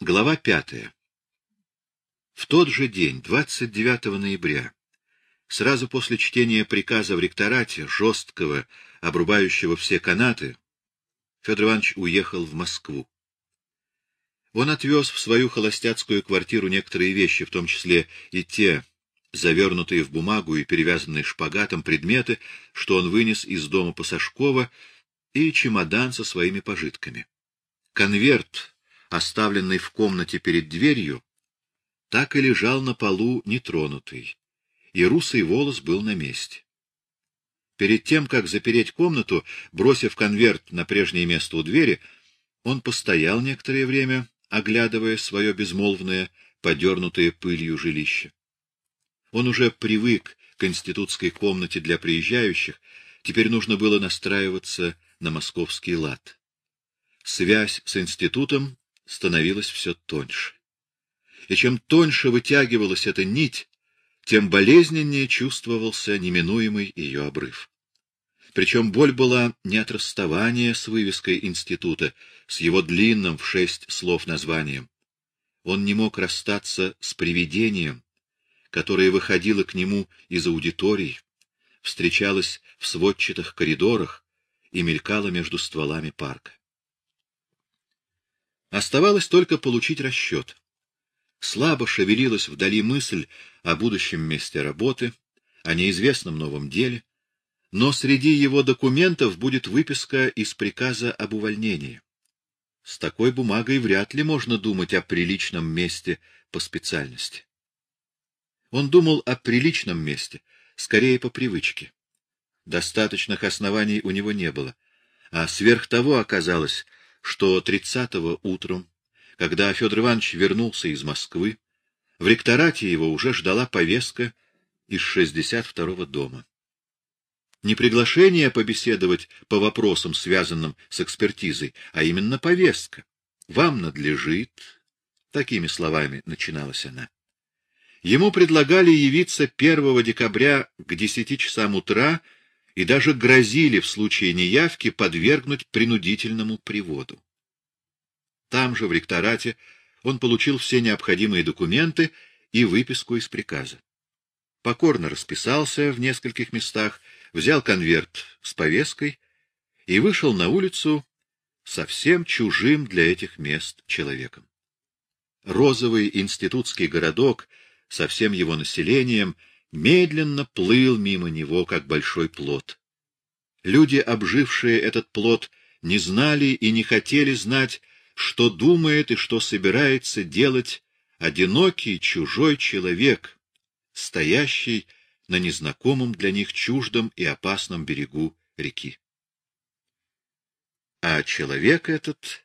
Глава пятая. В тот же день, 29 ноября, сразу после чтения приказа в ректорате, жесткого, обрубающего все канаты, Федор Иванович уехал в Москву. Он отвез в свою холостяцкую квартиру некоторые вещи, в том числе и те, завернутые в бумагу и перевязанные шпагатом предметы, что он вынес из дома Пасашкова, и чемодан со своими пожитками. Конверт, оставленный в комнате перед дверью, так и лежал на полу нетронутый, и русый волос был на месте. Перед тем, как запереть комнату, бросив конверт на прежнее место у двери, он постоял некоторое время, оглядывая свое безмолвное, подернутое пылью жилище. Он уже привык к институтской комнате для приезжающих, теперь нужно было настраиваться на московский лад. Связь с институтом становилась все тоньше. И чем тоньше вытягивалась эта нить, тем болезненнее чувствовался неминуемый ее обрыв. Причем боль была не от расставания с вывеской института, с его длинным в шесть слов названием. Он не мог расстаться с привидением, которое выходило к нему из аудиторий, встречалось в сводчатых коридорах и мелькало между стволами парка. Оставалось только получить расчет. Слабо шевелилась вдали мысль о будущем месте работы, о неизвестном новом деле, но среди его документов будет выписка из приказа об увольнении. С такой бумагой вряд ли можно думать о приличном месте по специальности. Он думал о приличном месте, скорее по привычке. Достаточных оснований у него не было, а сверх того оказалось, что тридцатого утром, когда Федор Иванович вернулся из Москвы, в ректорате его уже ждала повестка из 62-го дома. Не приглашение побеседовать по вопросам, связанным с экспертизой, а именно повестка. Вам надлежит, такими словами начиналась она. Ему предлагали явиться 1 декабря к 10 часам утра и даже грозили в случае неявки подвергнуть принудительному приводу. Там же, в ректорате, он получил все необходимые документы и выписку из приказа. Покорно расписался в нескольких местах, взял конверт с повесткой и вышел на улицу совсем чужим для этих мест человеком. Розовый институтский городок со всем его населением медленно плыл мимо него, как большой плод. Люди, обжившие этот плод, не знали и не хотели знать, что думает и что собирается делать одинокий чужой человек, стоящий на незнакомом для них чуждом и опасном берегу реки. А человек этот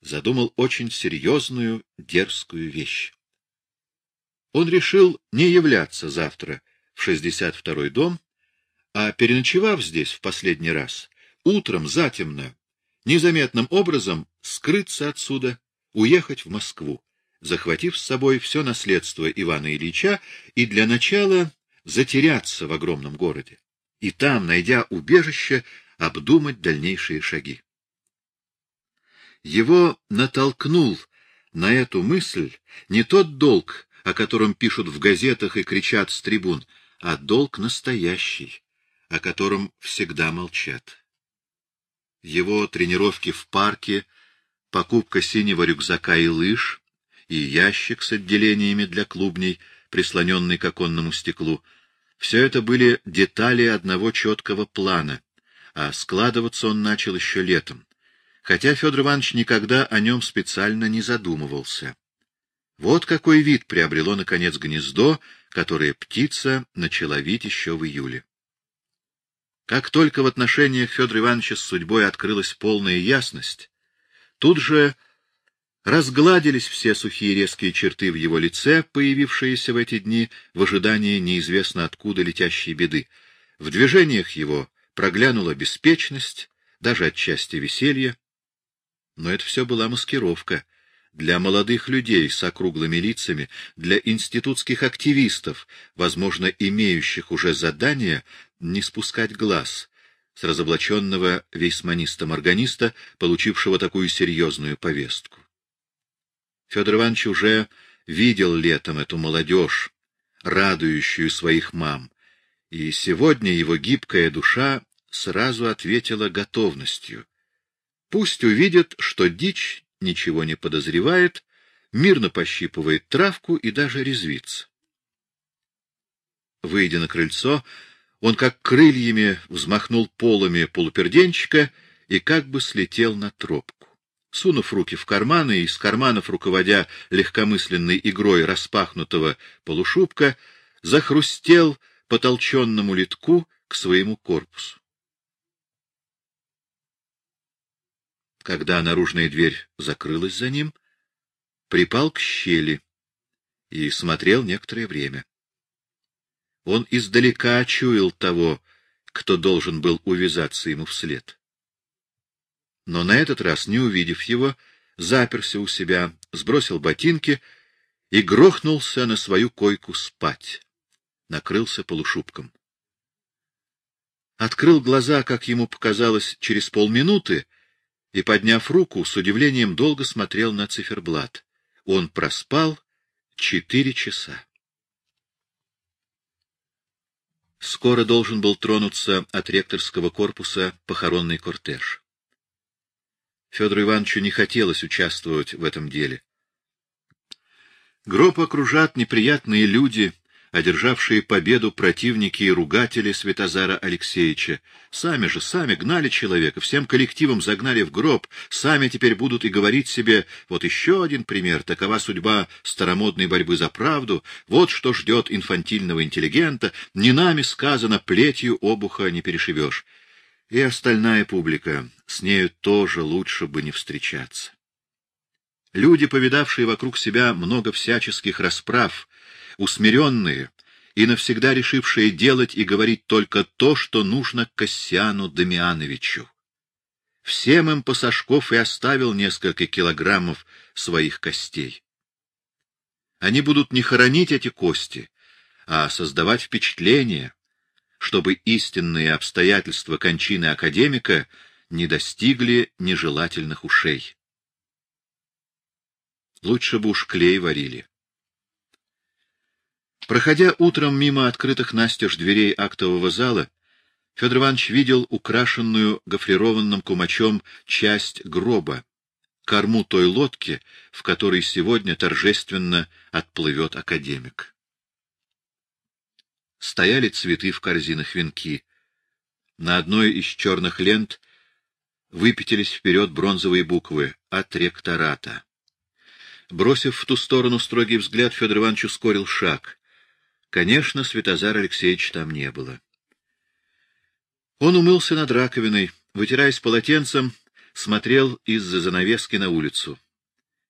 задумал очень серьезную, дерзкую вещь он решил не являться завтра в 62-й дом, а переночевав здесь в последний раз, утром затемно, незаметным образом скрыться отсюда, уехать в Москву, захватив с собой все наследство Ивана Ильича и для начала затеряться в огромном городе, и там, найдя убежище, обдумать дальнейшие шаги. Его натолкнул на эту мысль не тот долг, о котором пишут в газетах и кричат с трибун, а долг настоящий, о котором всегда молчат. Его тренировки в парке, покупка синего рюкзака и лыж, и ящик с отделениями для клубней, прислоненный к оконному стеклу — все это были детали одного четкого плана, а складываться он начал еще летом, хотя Федор Иванович никогда о нем специально не задумывался. Вот какой вид приобрело, наконец, гнездо, которое птица начала вить еще в июле. Как только в отношениях Федора Ивановича с судьбой открылась полная ясность, тут же разгладились все сухие резкие черты в его лице, появившиеся в эти дни в ожидании неизвестно откуда летящей беды. В движениях его проглянула беспечность, даже отчасти веселье. Но это все была маскировка — для молодых людей с округлыми лицами, для институтских активистов, возможно, имеющих уже задание не спускать глаз с разоблаченного вейсманиста-морганиста, получившего такую серьезную повестку. Федор Иванович уже видел летом эту молодежь, радующую своих мам, и сегодня его гибкая душа сразу ответила готовностью. Пусть увидят, что дичь ничего не подозревает, мирно пощипывает травку и даже резвится. Выйдя на крыльцо, он как крыльями взмахнул полами полуперденчика и как бы слетел на тропку. Сунув руки в карманы и из карманов руководя легкомысленной игрой распахнутого полушубка, захрустел по толченному литку к своему корпусу. Когда наружная дверь закрылась за ним, припал к щели и смотрел некоторое время. Он издалека чуял того, кто должен был увязаться ему вслед. Но на этот раз, не увидев его, заперся у себя, сбросил ботинки и грохнулся на свою койку спать. Накрылся полушубком. Открыл глаза, как ему показалось, через полминуты, и, подняв руку, с удивлением долго смотрел на циферблат. Он проспал четыре часа. Скоро должен был тронуться от ректорского корпуса похоронный кортеж. Федору Ивановичу не хотелось участвовать в этом деле. Гроб окружат неприятные люди, одержавшие победу противники и ругатели Святозара Алексеевича. Сами же, сами гнали человека, всем коллективом загнали в гроб, сами теперь будут и говорить себе, вот еще один пример, такова судьба старомодной борьбы за правду, вот что ждет инфантильного интеллигента, не нами сказано, плетью обуха не перешивешь. И остальная публика, с нею тоже лучше бы не встречаться. Люди, повидавшие вокруг себя много всяческих расправ, усмиренные и навсегда решившие делать и говорить только то, что нужно Кассиану Дамиановичу. Всем им Пасашков и оставил несколько килограммов своих костей. Они будут не хоронить эти кости, а создавать впечатление, чтобы истинные обстоятельства кончины академика не достигли нежелательных ушей. Лучше бы уж клей варили. Проходя утром мимо открытых настежь дверей актового зала, Федор Иванович видел украшенную гофрированным кумачом часть гроба, корму той лодки, в которой сегодня торжественно отплывет академик. Стояли цветы в корзинах венки. На одной из черных лент выпятились вперед бронзовые буквы «От ректората». Бросив в ту сторону строгий взгляд, Федор Иванович ускорил шаг. Конечно, Святозара Алексеевича там не было. Он умылся над раковиной, вытираясь полотенцем, смотрел из-за занавески на улицу.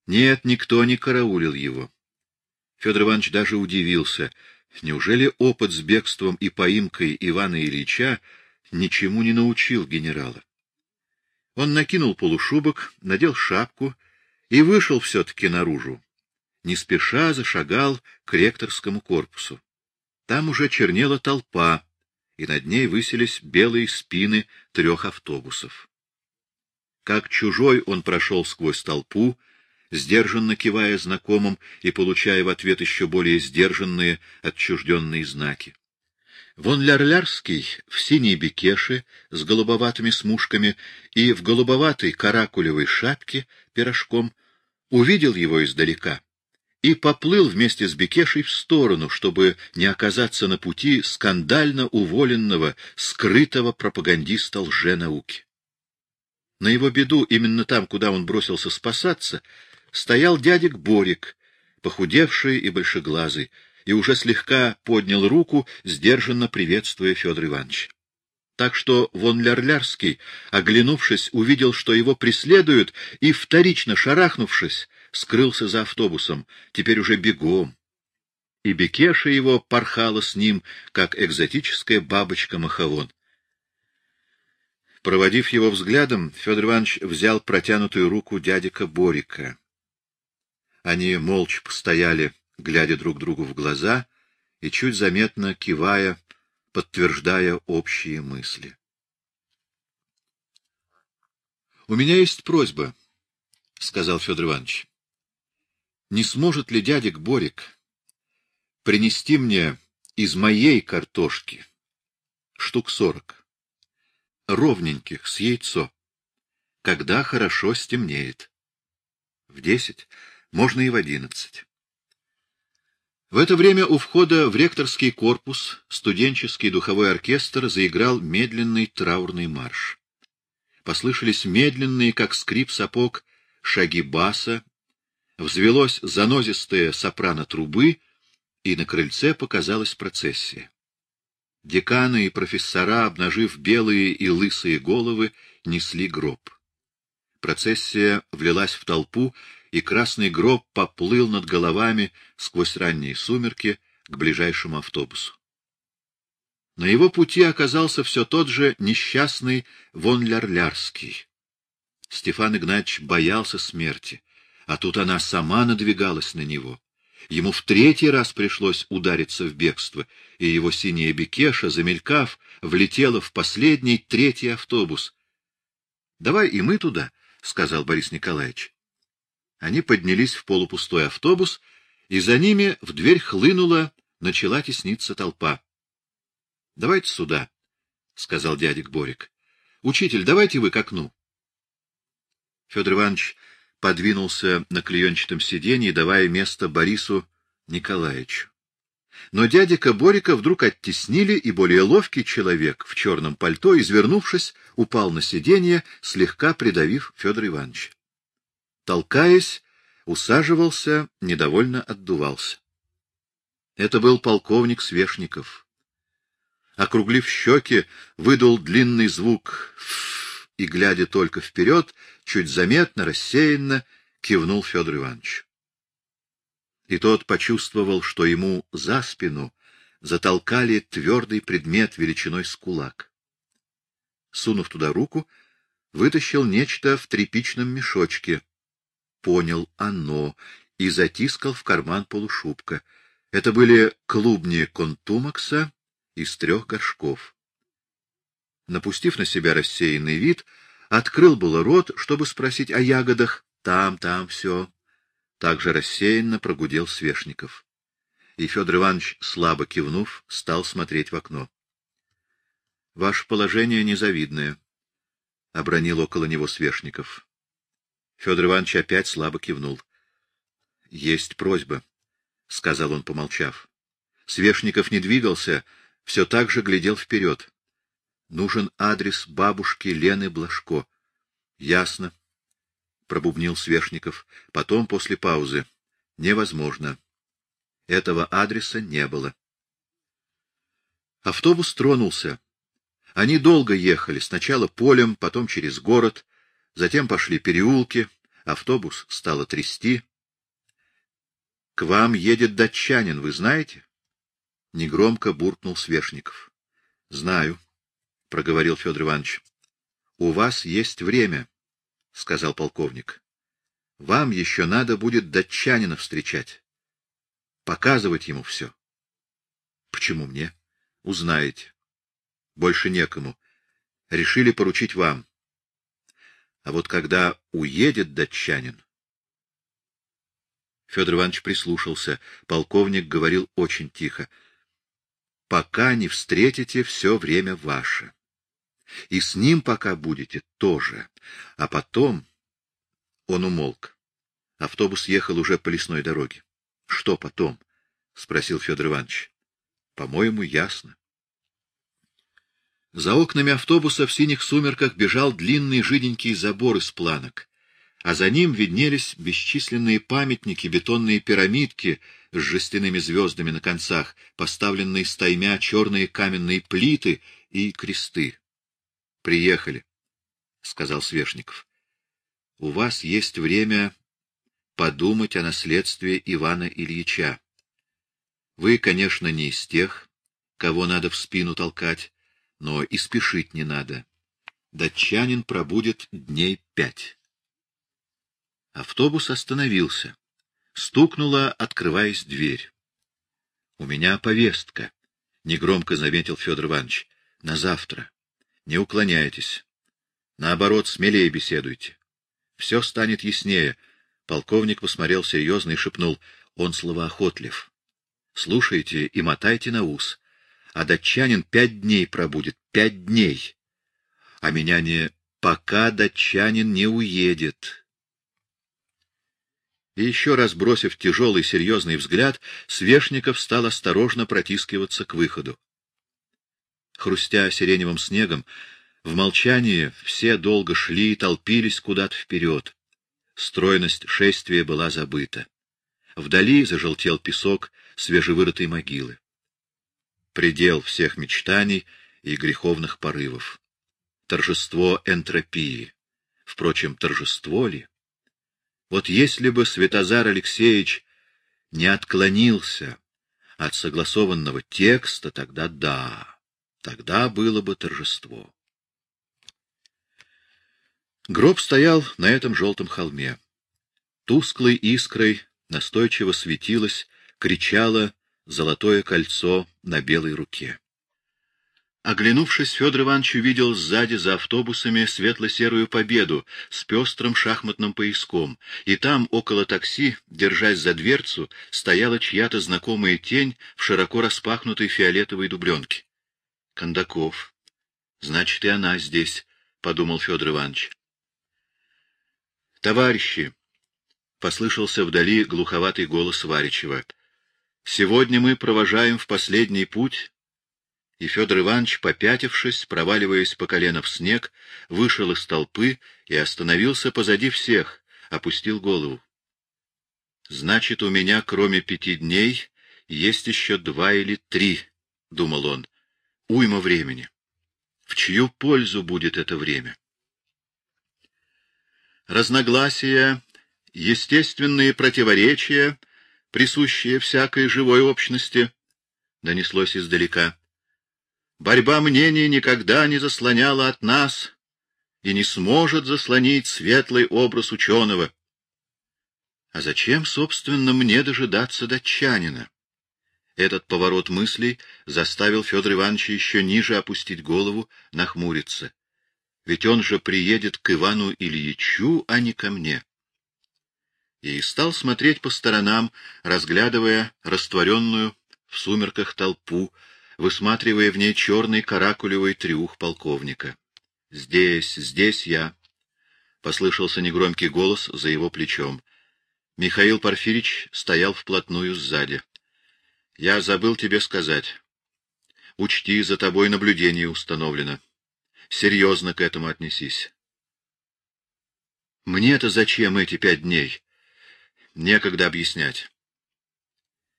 Нет, никто не караулил его. Федор Иванович даже удивился. Неужели опыт с бегством и поимкой Ивана Ильича ничему не научил генерала? Он накинул полушубок, надел шапку и вышел все-таки наружу. Не спеша зашагал к ректорскому корпусу. Там уже чернела толпа, и над ней высились белые спины трех автобусов. Как чужой он прошел сквозь толпу, сдержанно кивая знакомым и получая в ответ еще более сдержанные, отчужденные знаки. Вон Лярлярский в синей бекеше с голубоватыми смушками и в голубоватой каракулевой шапке пирожком увидел его издалека и поплыл вместе с Бекешей в сторону, чтобы не оказаться на пути скандально уволенного, скрытого пропагандиста лженауки. На его беду, именно там, куда он бросился спасаться, стоял дядик Борик, похудевший и большеглазый, и уже слегка поднял руку, сдержанно приветствуя Федора Ивановича. Так что вон Лярлярский, оглянувшись, увидел, что его преследуют, и, вторично шарахнувшись, скрылся за автобусом, теперь уже бегом. И Бекеша его порхала с ним, как экзотическая бабочка-маховон. Проводив его взглядом, Федор Иванович взял протянутую руку дядика Борика. Они молча постояли, глядя друг другу в глаза и чуть заметно кивая, подтверждая общие мысли. — У меня есть просьба, — сказал Федор Иванович. Не сможет ли дядик Борик принести мне из моей картошки штук сорок, ровненьких, с яйцо, когда хорошо стемнеет? В десять, можно и в одиннадцать. В это время у входа в ректорский корпус студенческий духовой оркестр заиграл медленный траурный марш. Послышались медленные, как скрип сапог, шаги баса, взвелось занозистое сопрано трубы, и на крыльце показалась процессия. Деканы и профессора, обнажив белые и лысые головы, несли гроб. Процессия влилась в толпу, и красный гроб поплыл над головами сквозь ранние сумерки к ближайшему автобусу. На его пути оказался все тот же несчастный вон Лярлярский. Стефан Игнатьевич боялся смерти, а тут она сама надвигалась на него. Ему в третий раз пришлось удариться в бегство, и его синяя бекеша, замелькав, влетела в последний, третий автобус. — Давай и мы туда, — сказал Борис Николаевич. Они поднялись в полупустой автобус, и за ними в дверь хлынула, начала тесниться толпа. — Давайте сюда, — сказал дядик Борик. — Учитель, давайте вы к окну. Федор Иванович подвинулся на клеенчатом сиденье, давая место Борису Николаевичу. Но дядика Борика вдруг оттеснили, и более ловкий человек в черном пальто, извернувшись, упал на сиденье, слегка придавив Федора Ивановича толкаясь, усаживался, недовольно отдувался. Это был полковник Свешников. Округлив щеки, выдал длинный звук и, глядя только вперед, чуть заметно, рассеянно, кивнул Федор Иванович. И тот почувствовал, что ему за спину затолкали твердый предмет величиной с кулак. Сунув туда руку, вытащил нечто в тряпичном мешочке — понял оно и затискал в карман полушубка. Это были клубни контумакса из трех горшков. Напустив на себя рассеянный вид, открыл было рот, чтобы спросить о ягодах. Там, там все. Также рассеянно прогудел Свешников. И Федор Иванович, слабо кивнув, стал смотреть в окно. — Ваше положение незавидное, — обронил около него Свешников. Федор Иванович опять слабо кивнул. — Есть просьба, — сказал он, помолчав. Свешников не двигался, все так же глядел вперед. Нужен адрес бабушки Лены Блажко. — Ясно, — пробубнил Свешников. Потом, после паузы. — Невозможно. Этого адреса не было. Автобус тронулся. Они долго ехали, сначала полем, потом через город, Затем пошли переулки, автобус стало трясти. — К вам едет датчанин, вы знаете? Негромко буркнул Свешников. — Знаю, — проговорил Федор Иванович. — У вас есть время, — сказал полковник. — Вам еще надо будет датчанина встречать. Показывать ему все. — Почему мне? — Узнаете. Больше некому. Решили поручить вам. А вот когда уедет датчанин... Федор Иванович прислушался. Полковник говорил очень тихо. — Пока не встретите, все время ваше. И с ним пока будете тоже. А потом... Он умолк. Автобус ехал уже по лесной дороге. — Что потом? — спросил Федор Иванович. — По-моему, ясно. За окнами автобуса в синих сумерках бежал длинный жиденький забор из планок, а за ним виднелись бесчисленные памятники, бетонные пирамидки с жестяными звездами на концах, поставленные стаймя черные каменные плиты и кресты. — Приехали, — сказал Свешников. — У вас есть время подумать о наследстве Ивана Ильича. Вы, конечно, не из тех, кого надо в спину толкать, но и спешить не надо. Датчанин пробудет дней пять. Автобус остановился. Стукнула, открываясь дверь. — У меня повестка, — негромко заметил Федор Иванович. — На завтра. Не уклоняйтесь. Наоборот, смелее беседуйте. Все станет яснее. Полковник посмотрел серьезно и шепнул, он словоохотлив. Слушайте и мотайте на ус. А датчанин пять дней пробудет, пять дней. А меня не пока датчанин не уедет. И еще раз бросив тяжелый серьезный взгляд, Свешников стал осторожно протискиваться к выходу. Хрустя сиреневым снегом, в молчании все долго шли толпились куда-то вперед. Стройность шествия была забыта. Вдали зажелтел песок свежевырытой могилы. Предел всех мечтаний и греховных порывов. Торжество энтропии. Впрочем, торжество ли? Вот если бы Святозар Алексеевич не отклонился от согласованного текста, тогда да, тогда было бы торжество. Гроб стоял на этом желтом холме. Тусклой искрой настойчиво светилось, кричало золотое кольцо на белой руке. Оглянувшись, Федор Иванович увидел сзади за автобусами светло-серую победу с пестрым шахматным пояском, и там, около такси, держась за дверцу, стояла чья-то знакомая тень в широко распахнутой фиолетовой дубленке. Кондаков. Значит, и она здесь, — подумал Федор Иванович. «Товарищи!» — послышался вдали глуховатый голос Варичева. «Сегодня мы провожаем в последний путь...» И Федор Иванович, попятившись, проваливаясь по колено в снег, вышел из толпы и остановился позади всех, опустил голову. «Значит, у меня, кроме пяти дней, есть еще два или три», — думал он. «Уйма времени. В чью пользу будет это время?» разногласия, естественные противоречия, присущие всякой живой общности, донеслось издалека. Борьба мнений никогда не заслоняла от нас и не сможет заслонить светлый образ ученого. А зачем, собственно, мне дожидаться датчанина? Этот поворот мыслей заставил Федор Ивановича еще ниже опустить голову, нахмуриться. Ведь он же приедет к Ивану Ильичу, а не ко мне. И стал смотреть по сторонам, разглядывая растворенную в сумерках толпу, высматривая в ней черный каракулевый трюх полковника. «Здесь, здесь я!» — послышался негромкий голос за его плечом. Михаил Порфирич стоял вплотную сзади. «Я забыл тебе сказать. Учти, за тобой наблюдение установлено серьезно к этому отнесись. Мне-то зачем эти пять дней? Некогда объяснять.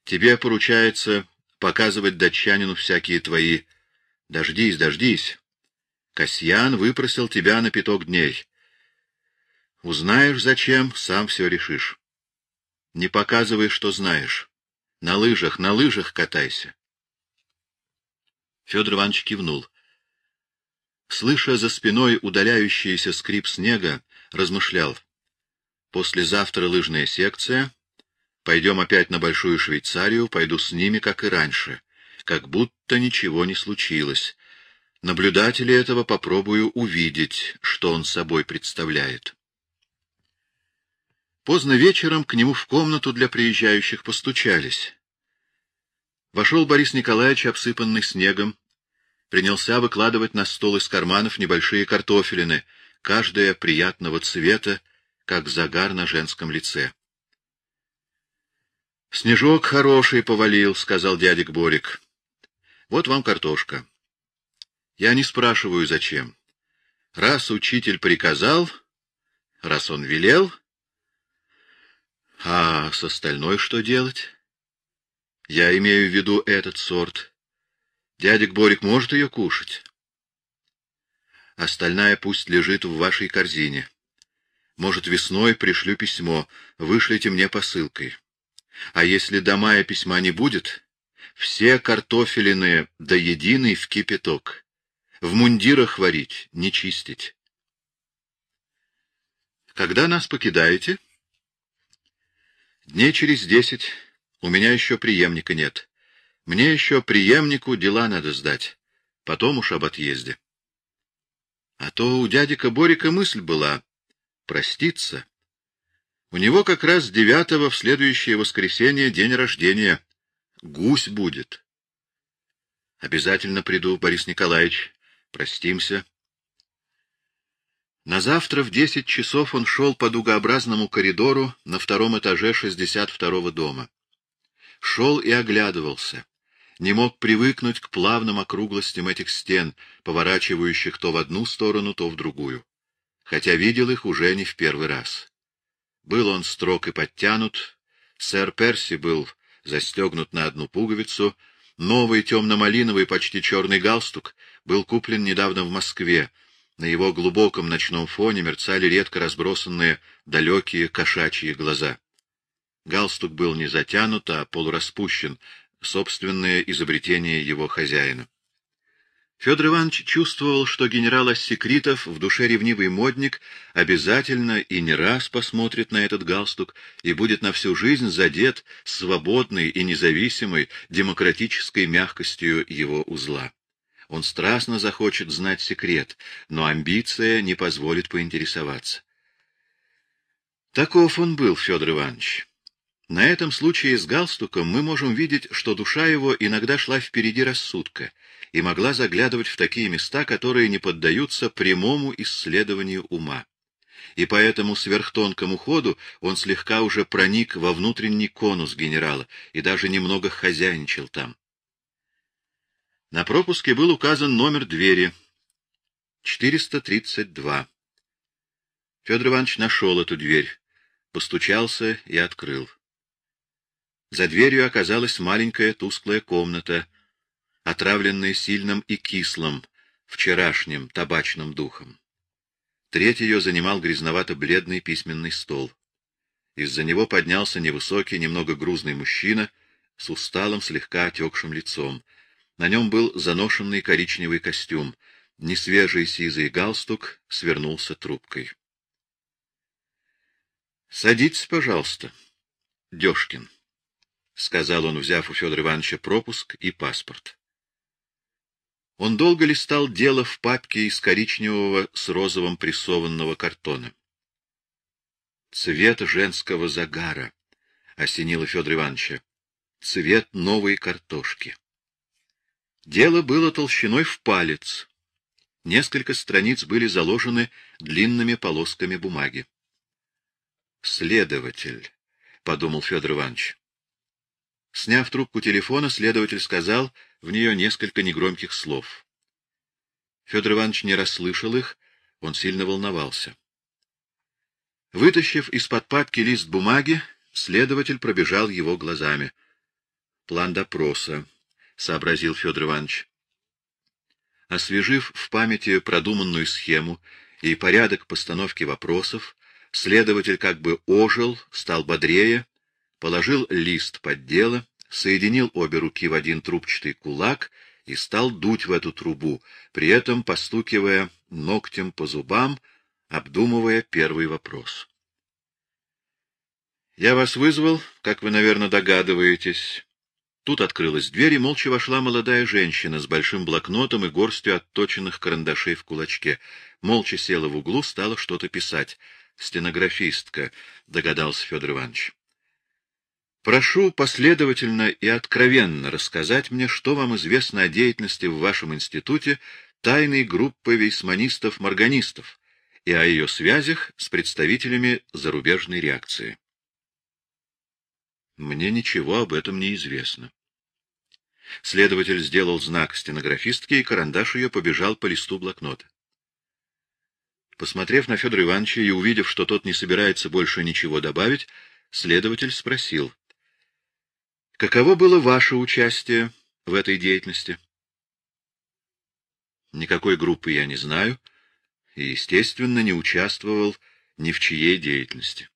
Тебе поручается показывать датчанину всякие твои... Дождись, дождись. Касьян выпросил тебя на пяток дней. Узнаешь, зачем, сам все решишь. Не показывай, что знаешь. На лыжах, на лыжах катайся. Федор Иванович кивнул. Слыша за спиной удаляющийся скрип снега, размышлял. Послезавтра лыжная секция. Пойдем опять на Большую Швейцарию, пойду с ними, как и раньше. Как будто ничего не случилось. Наблюдатели этого попробую увидеть, что он собой представляет. Поздно вечером к нему в комнату для приезжающих постучались. Вошел Борис Николаевич, обсыпанный снегом, принялся выкладывать на стол из карманов небольшие картофелины, каждая приятного цвета, как загар на женском лице. — Снежок хороший повалил, — сказал дядик Борик. — Вот вам картошка. Я не спрашиваю, зачем. Раз учитель приказал, раз он велел, а с остальной что делать? Я имею в виду этот сорт. Дядик Борик может ее кушать? Остальная пусть лежит в вашей корзине. Может, весной пришлю письмо, вышлите мне посылкой. А если до мая письма не будет, все картофелины до единой в кипяток. В мундирах варить, не чистить. Когда нас покидаете? Дней через десять. У меня еще преемника нет. Мне еще преемнику дела надо сдать, потом уж об отъезде. А то у дядика Борика мысль была проститься. У него как раз девятого в следующее воскресенье день рождения. Гусь будет. Обязательно приду, Борис Николаевич. Простимся. На завтра в десять часов он шел по дугообразному коридору на втором этаже шестьдесят второго дома. Шел и оглядывался. Не мог привыкнуть к плавным округлостям этих стен, поворачивающих то в одну сторону, то в другую. Хотя видел их уже не в первый раз. Был он строг и подтянут, сэр Перси был застегнут на одну пуговицу, новый темно-малиновый, почти черный галстук был куплен недавно в Москве, на его глубоком ночном фоне мерцали редко разбросанные далекие кошачьи глаза. Галстук был не затянут, а полураспущен, собственное изобретение его хозяина. Федор Иванович чувствовал, что генерал Ассекритов, в душе ревнивый модник, обязательно и не раз посмотрит на этот галстук и будет на всю жизнь задет свободной и независимой демократической мягкостью его узла. Он страстно захочет знать секрет, но амбиция не позволит поинтересоваться. Таков он был, Федор Иванович. На этом случае с галстуком мы можем видеть, что душа его иногда шла впереди рассудка и могла заглядывать в такие места, которые не поддаются прямому исследованию ума. И по этому сверхтонкому ходу он слегка уже проник во внутренний конус генерала и даже немного хозяйничал там. На пропуске был указан номер двери. 432. Федор Иванович нашел эту дверь, постучался и открыл. За дверью оказалась маленькая тусклая комната, отравленная сильным и кислым, вчерашним табачным духом. Треть ее занимал грязновато-бледный письменный стол. Из-за него поднялся невысокий, немного грузный мужчина с усталым, слегка отекшим лицом. На нем был заношенный коричневый костюм, несвежий сизый галстук свернулся трубкой. — Садитесь, пожалуйста, Дёшкин, — сказал он, взяв у Федора Ивановича пропуск и паспорт. Он долго листал дело в папке из коричневого с розовым прессованного картона. «Цвет женского загара», — осенило Федора Ивановича. «Цвет новой картошки». Дело было толщиной в палец. Несколько страниц были заложены длинными полосками бумаги. «Следователь», — подумал Федор Иванович. Сняв трубку телефона, следователь сказал в нее несколько негромких слов. Федор Иванович не расслышал их, он сильно волновался. Вытащив из-под папки лист бумаги, следователь пробежал его глазами. План допроса. — сообразил Федор Иванович. Освежив в памяти продуманную схему и порядок постановки вопросов, следователь как бы ожил, стал бодрее, положил лист под дело, соединил обе руки в один трубчатый кулак и стал дуть в эту трубу, при этом постукивая ногтем по зубам, обдумывая первый вопрос. «Я вас вызвал, как вы, наверное, догадываетесь, Тут открылась дверь, и молча вошла молодая женщина с большим блокнотом и горстью отточенных карандашей в кулачке. Молча села в углу, стала что-то писать. «Стенографистка», — догадался Федор Иванович. «Прошу последовательно и откровенно рассказать мне, что вам известно о деятельности в вашем институте тайной группы вейсманистов-морганистов и о ее связях с представителями зарубежной реакции». Мне ничего об этом не известно. Следователь сделал знак стенографистке, и карандаш ее побежал по листу блокнота. Посмотрев на Федора Ивановича и увидев, что тот не собирается больше ничего добавить, следователь спросил. — Каково было ваше участие в этой деятельности? — Никакой группы я не знаю и, естественно, не участвовал ни в чьей деятельности.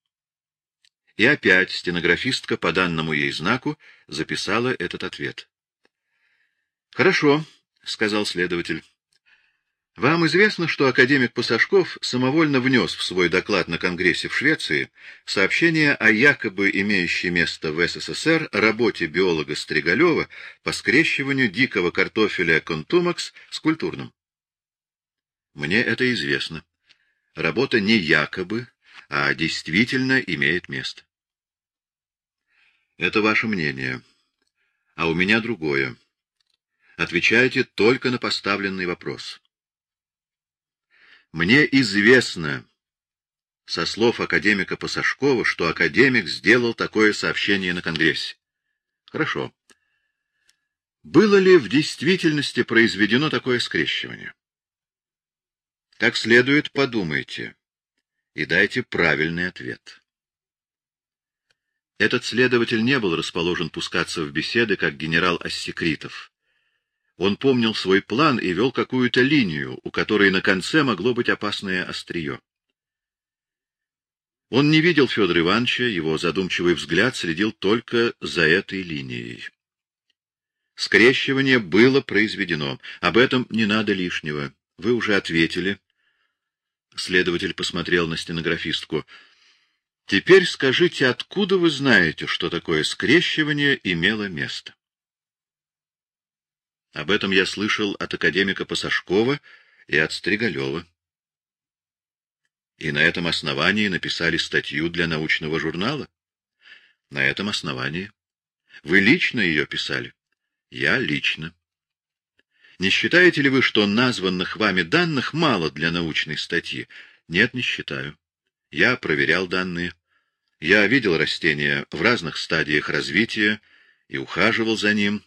И опять стенографистка по данному ей знаку записала этот ответ. — Хорошо, — сказал следователь. — Вам известно, что академик Пасашков самовольно внес в свой доклад на Конгрессе в Швеции сообщение о якобы имеющей место в СССР работе биолога Стригалева по скрещиванию дикого картофеля контумакс с культурным? Мне это известно. Работа не якобы, а действительно имеет место. Это ваше мнение, а у меня другое. Отвечайте только на поставленный вопрос. Мне известно, со слов академика Пасашкова, что академик сделал такое сообщение на Конгрессе. Хорошо. Было ли в действительности произведено такое скрещивание? Как следует подумайте и дайте правильный ответ. Этот следователь не был расположен пускаться в беседы, как генерал Ассекритов. Он помнил свой план и вел какую-то линию, у которой на конце могло быть опасное острие. Он не видел Федора Ивановича, его задумчивый взгляд следил только за этой линией. Скрещивание было произведено. Об этом не надо лишнего. Вы уже ответили. Следователь посмотрел на стенографистку. Теперь скажите, откуда вы знаете, что такое скрещивание имело место? Об этом я слышал от академика Пасашкова и от Стригалева. И на этом основании написали статью для научного журнала? На этом основании. Вы лично ее писали? Я лично. Не считаете ли вы, что названных вами данных мало для научной статьи? Нет, не считаю. Я проверял данные. Я видел растение в разных стадиях развития и ухаживал за ним,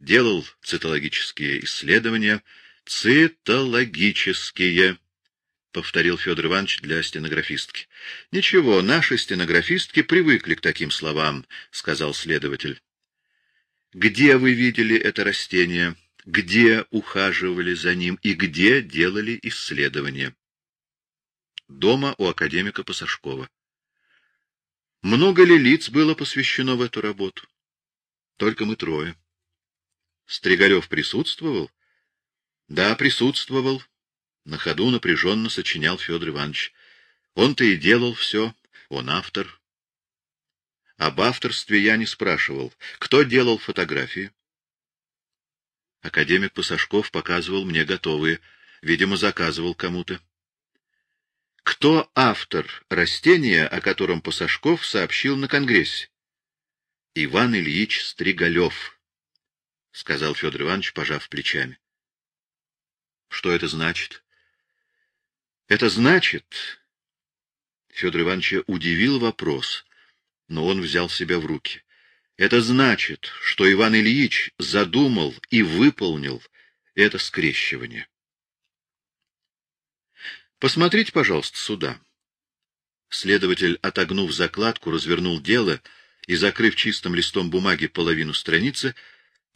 делал цитологические исследования. Цитологические, — повторил Федор Иванович для стенографистки. — Ничего, наши стенографистки привыкли к таким словам, — сказал следователь. Где вы видели это растение? Где ухаживали за ним и где делали исследования? Дома у академика Пасашкова. Много ли лиц было посвящено в эту работу? Только мы трое. Стригалев присутствовал? Да, присутствовал. На ходу напряженно сочинял Федор Иванович. Он-то и делал все, он автор. Об авторстве я не спрашивал. Кто делал фотографии? Академик Пасашков показывал мне готовые. Видимо, заказывал кому-то. Кто автор растения, о котором Пасашков сообщил на Конгрессе? Иван Ильич Стригалев, — сказал Федор Иванович, пожав плечами. Что это значит? Это значит... Федор Иванович удивил вопрос но он взял себя в руки. Это значит, что Иван Ильич задумал и выполнил это скрещивание. Посмотрите, пожалуйста, сюда. Следователь, отогнув закладку, развернул дело и, закрыв чистым листом бумаги половину страницы,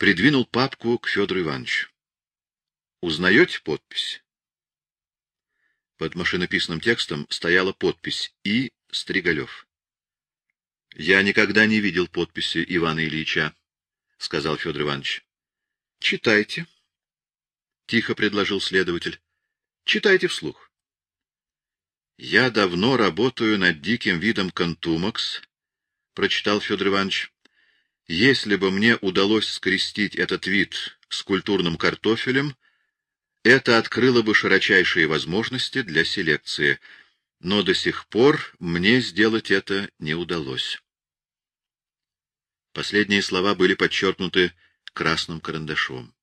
придвинул папку к Федору Ивановичу. Узнаете подпись? Под машинописным текстом стояла подпись «И. Стригалев». — Я никогда не видел подписи Ивана Ильича, — сказал Федор Иванович. — Читайте, — тихо предложил следователь. — Читайте вслух. — Я давно работаю над диким видом контумакс, — прочитал Федор Иванович. — Если бы мне удалось скрестить этот вид с культурным картофелем, это открыло бы широчайшие возможности для селекции — но до сих пор мне сделать это не удалось. Последние слова были подчеркнуты красным карандашом.